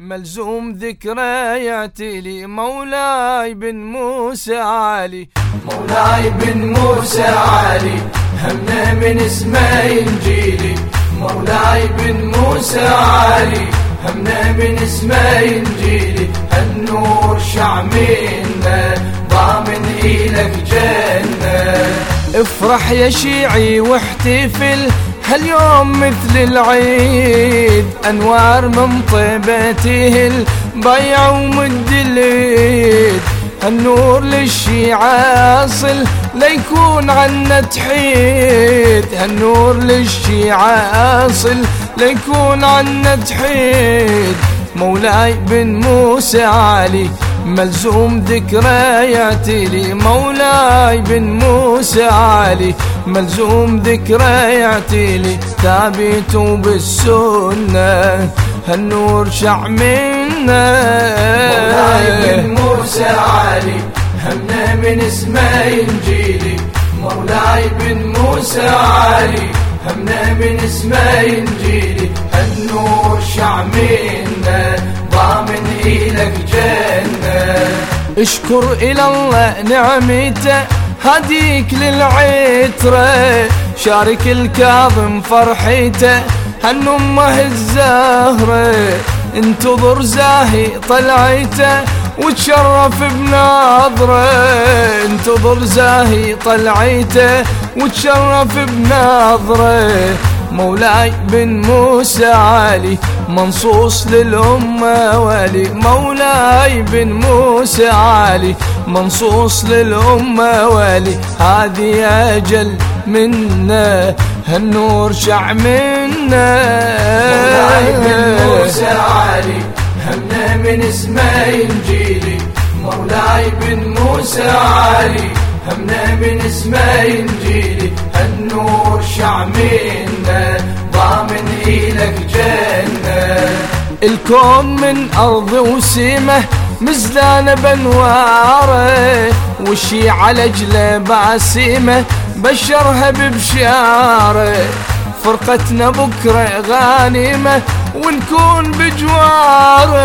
ملزوم ذكرياتي مولاي بن موسى علي. مولاي بن موسى علي. همنا من اسمه ينجيلي مولاي بن موسى علي. همنا من اسمه ينجيلي النور شعمنا ضامن إلك جنة. افرح يا شيعي واحتفل. هاليوم مثل العيد أنوار من طيبته البيع ومد اليد النور للشيعة أصل ليكون عنا تحيد. هالنور للشيعة أصل ليكون عنا تحيد. مولاي بن موسى علي ملزوم ذكرياتي لي مولاي بن موسى علي. ملزوم ذكرياتي لي ثابت بالسنة هالنور شع منا مولاي بن موسى علي همنا من اسمه ينجيلي مولاي بن موسى علي همنا من اسمه ينجيلي النور شع منا ضامن إلك جنة اشكر إلى الله نعمته هديك للعترة. شارك الكاظم فرحيته هالنمة الزهرة. انتظر زاهي طلعيته وتشرف بناظرة. انتظر زاهي طلعيته وتشرف بناظرة. مولاي بن موسى علي منصوص للأمة ولي مولاي بن موسى علي منصوص للأمة ولي هذه أجل منا هالنور شع منا. مولاي بن موسى علي همنا من اسمه ينجيلي مولاي بن موسى علي همنا من اسمه ينجيلي النور شع منا. إلك جنة. الكون من أرض وسيمة مزدان بنواره وشي على جلة باسيمة بشرها ببشاره فرقتنا بكرة غانمة ونكون بجواره.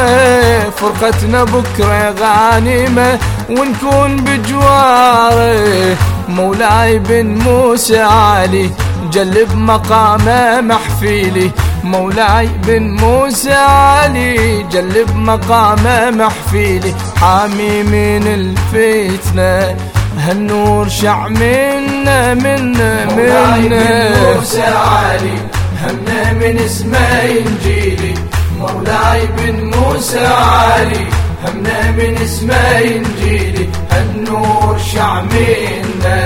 فرقتنا بكرة غانمة ونكون بجواره. مولاي بن موسى علي جلب مقامه محفيلي. مولاي بن موسى علي جلب مقامه محفيلي. حامي من الفتنة هالنور شع منا منا مولاي بن منا موسى علي همنا من اسمه ينجيلي مولاي بن موسى علي همنا من اسمه ينجيلي النور شع منا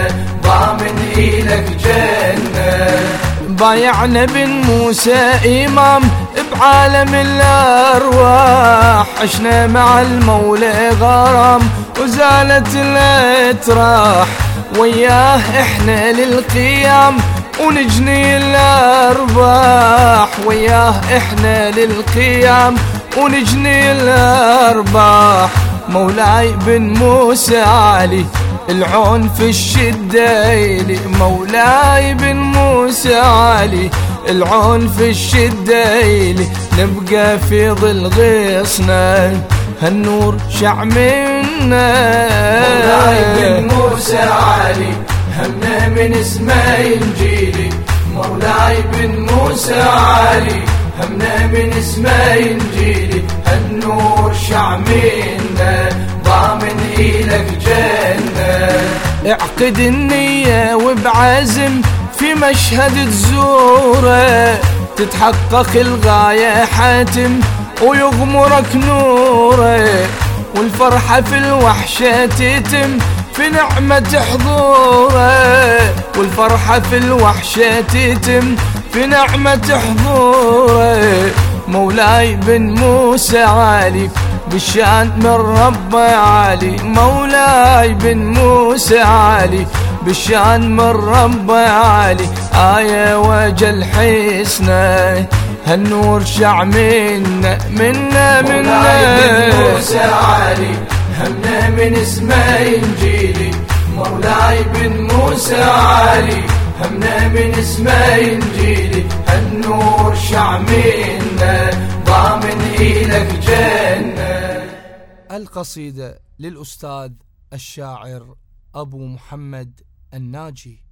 بايعنا بن موسى إمام بعالم الأرواح. عشنا مع المولى غرام وزالت الأتراح. وياه إحنا للقيام ونجني الأرباح. وياه إحنا للقيام ونجني الأرباح. مولاي بن موسى علي العون في الشدة إلي مولاي بن موسى علي. العون في الشدة إلي نبقى في ظل غصنا هالنور شع مولاي بن منا موسى علي همنا من اسمه ينجيلي مولاي بن موسى علي همنا من اسمه ينجيلي النور شع منا. اعقد النية وبعزم في مشهد تزوره. تتحقق الغاية حاتم ويغمرك نوره. والفرحة في الوحشة تتم في نعمة حضوره. والفرحة في الوحشة تتم في نعمة حضوره. مولاي بن موسى علي بالشان من رب عالي مولاي بن موسى علي. بالشان من رب عالي آية وجل حسنة هالنور شع منا منا مولاي بن منا موسى علي همنا من اسمه ينجيلي مولاي بن موسى علي همنا من اسمه ينجيلي النور شع منا ضامن إلك الجنة القصيدة للأستاذ الشاعر أبو محمد الناجي.